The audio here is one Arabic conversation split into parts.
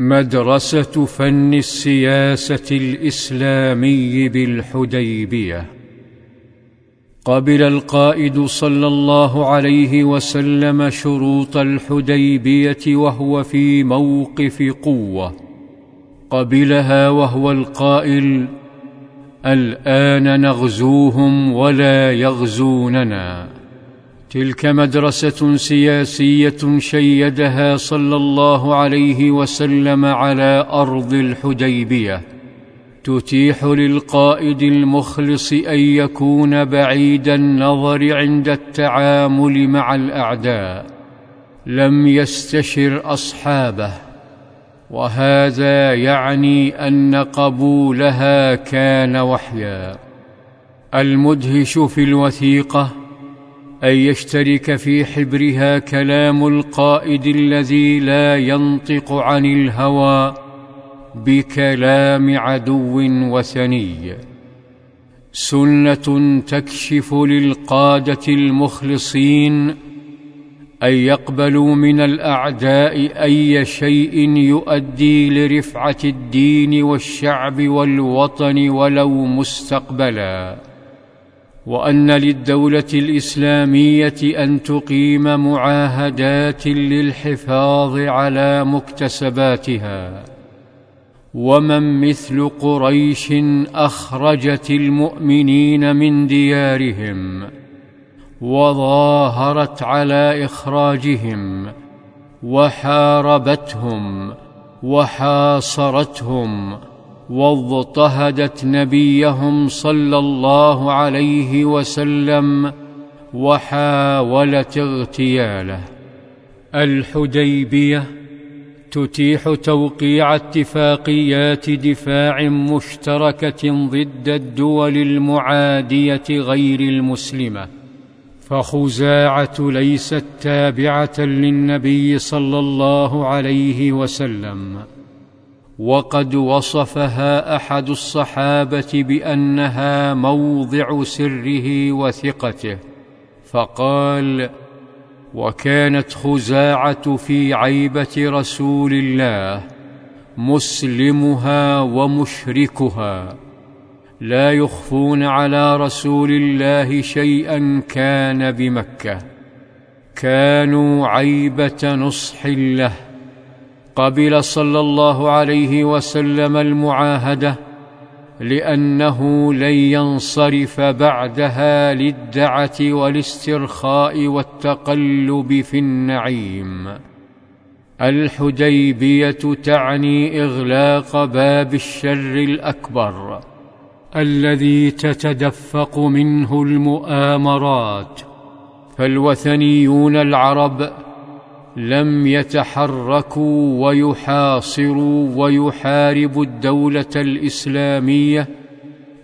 مدرسة فن السياسة الإسلامي بالحديبية. قبل القائد صلى الله عليه وسلم شروط الحديبية وهو في موقف قوة. قبلها وهو القائل الآن نغزوهم ولا يغزوننا. تلك مدرسة سياسية شيدها صلى الله عليه وسلم على أرض الحديبية. تتيح للقائد المخلص أن يكون بعيد النظر عند التعامل مع الأعداء. لم يستشر أصحابه. وهذا يعني أن قبولها كان وحيا. المدهش في الوثيقة أن يشترك في حبرها كلام القائد الذي لا ينطق عن الهوى بكلام عدو وثني سنة تكشف للقادة المخلصين أن يقبلوا من الأعداء أي شيء يؤدي لرفعة الدين والشعب والوطن ولو مستقبلا. وأن للدولة الإسلامية أن تقيم معاهدات للحفاظ على مكتسباتها. ومن مثل قريش أخرجت المؤمنين من ديارهم وظاهرت على إخراجهم وحاربتهم وحاصرتهم واضطهدت نبيهم صلى الله عليه وسلم وحاولت اغتياله. الحديبية تتيح توقيع اتفاقيات دفاع مشتركة ضد الدول المعادية غير المسلمة. فخزاعة ليست تابعة للنبي صلى الله عليه وسلم. وقد وصفها أحد الصحابة بأنها موضع سره وثقته فقال وكانت خزاعة في عيبة رسول الله مسلمها ومشركها لا يخفون على رسول الله شيئا كان بمكة كانوا عيبة نصح له. قبل صلى الله عليه وسلم المعاهدة لأنه لن ينصرف بعدها للدعة والاسترخاء والتقلب في النعيم. الحديبية تعني إغلاق باب الشر الأكبر الذي تتدفق منه المؤامرات. فالوثنيون العرب لم يتحركوا ويحاصروا ويحاربوا الدولة الإسلامية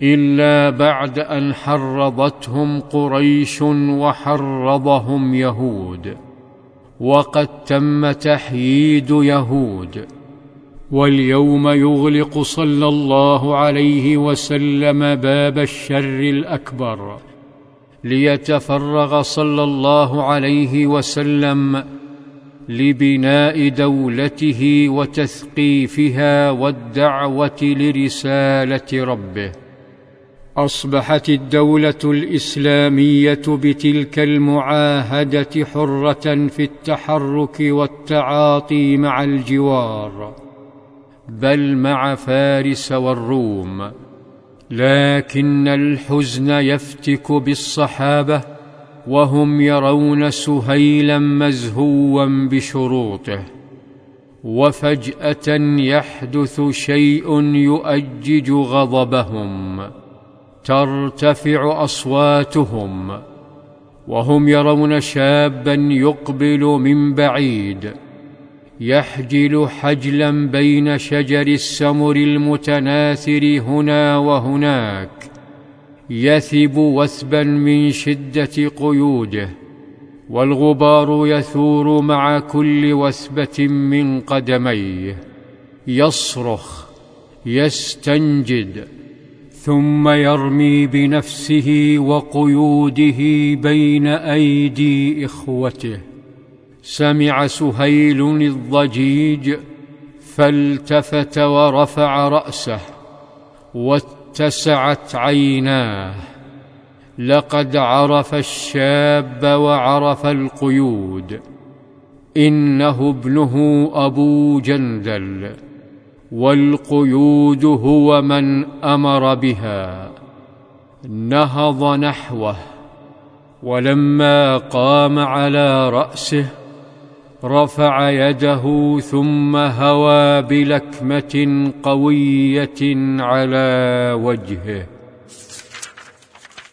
إلا بعد أن حرضتهم قريش وحرضهم يهود. وقد تم تحييد يهود. واليوم يغلق صلى الله عليه وسلم باب الشر الأكبر. ليتفرغ صلى الله عليه وسلم لبناء دولته وتثقيفها والدعوة لرسالة ربه. أصبحت الدولة الإسلامية بتلك المعاهدة حرة في التحرك والتعاطي مع الجوار بل مع فارس والروم. لكن الحزن يفتك بالصحابة وهم يرون سهيلا مزهوا بشروطه وفجأة يحدث شيء يؤجج غضبهم ترتفع أصواتهم وهم يرون شابا يقبل من بعيد يحجل حجلا بين شجر السمر المتناثر هنا وهناك. يثب وثبا من شدة قيوده والغبار يثور مع كل وثبة من قدميه. يصرخ يستنجد ثم يرمي بنفسه وقيوده بين أيدي إخوته. سمع سهيل الضجيج فالتفت ورفع رأسه واتسعت عيناه. لقد عرف الشاب وعرف القيود. إنه ابنه أبو جندل والقيود هو من أمر بها. نهض نحوه ولما قام على رأسه رفع يده ثم هوى بلكمة قوية على وجهه.